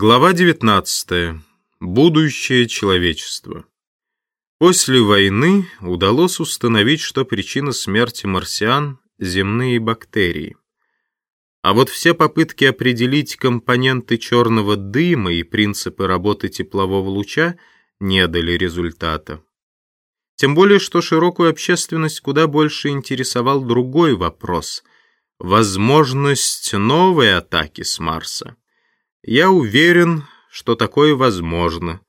Глава 19. Будущее человечества. После войны удалось установить, что причина смерти марсиан – земные бактерии. А вот все попытки определить компоненты черного дыма и принципы работы теплового луча не дали результата. Тем более, что широкую общественность куда больше интересовал другой вопрос – возможность новой атаки с Марса. Я уверен, что такое возможно,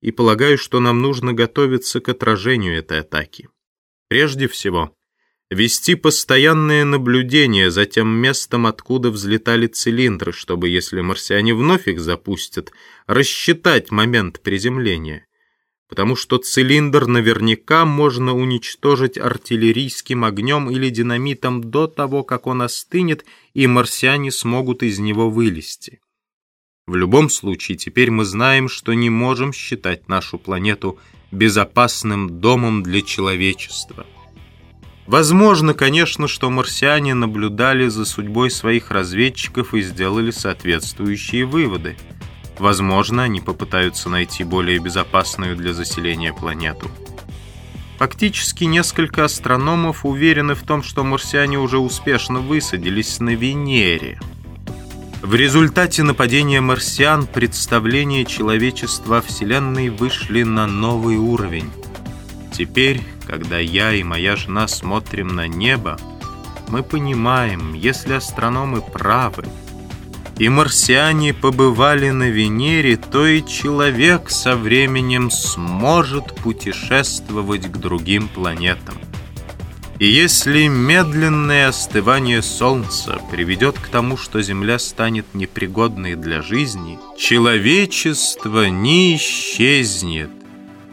и полагаю, что нам нужно готовиться к отражению этой атаки. Прежде всего, вести постоянное наблюдение за тем местом, откуда взлетали цилиндры, чтобы, если марсиане вновь их запустят, рассчитать момент приземления. Потому что цилиндр наверняка можно уничтожить артиллерийским огнем или динамитом до того, как он остынет, и марсиане смогут из него вылезти. В любом случае, теперь мы знаем, что не можем считать нашу планету безопасным домом для человечества. Возможно, конечно, что марсиане наблюдали за судьбой своих разведчиков и сделали соответствующие выводы. Возможно, они попытаются найти более безопасную для заселения планету. Фактически несколько астрономов уверены в том, что марсиане уже успешно высадились на Венере – в результате нападения марсиан представления человечества о Вселенной вышли на новый уровень. Теперь, когда я и моя жена смотрим на небо, мы понимаем, если астрономы правы, и марсиане побывали на Венере, то и человек со временем сможет путешествовать к другим планетам. И если медленное остывание Солнца приведет к тому, что Земля станет непригодной для жизни, человечество не исчезнет,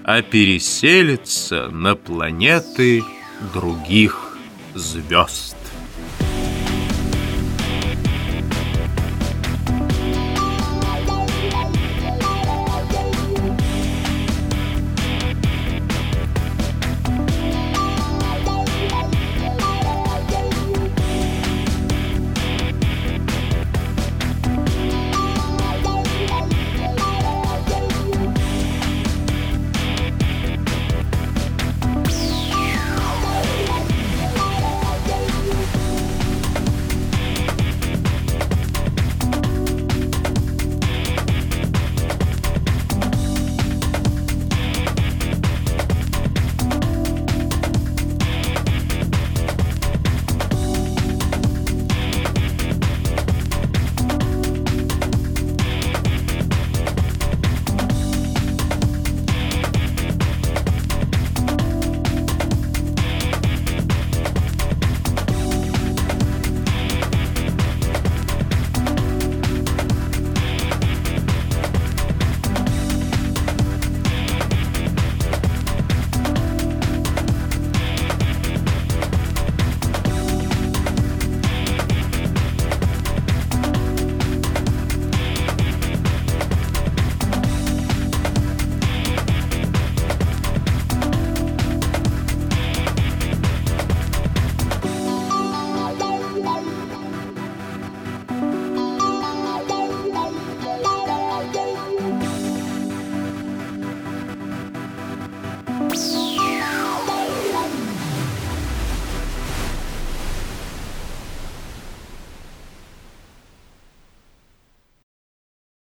а переселится на планеты других звезд.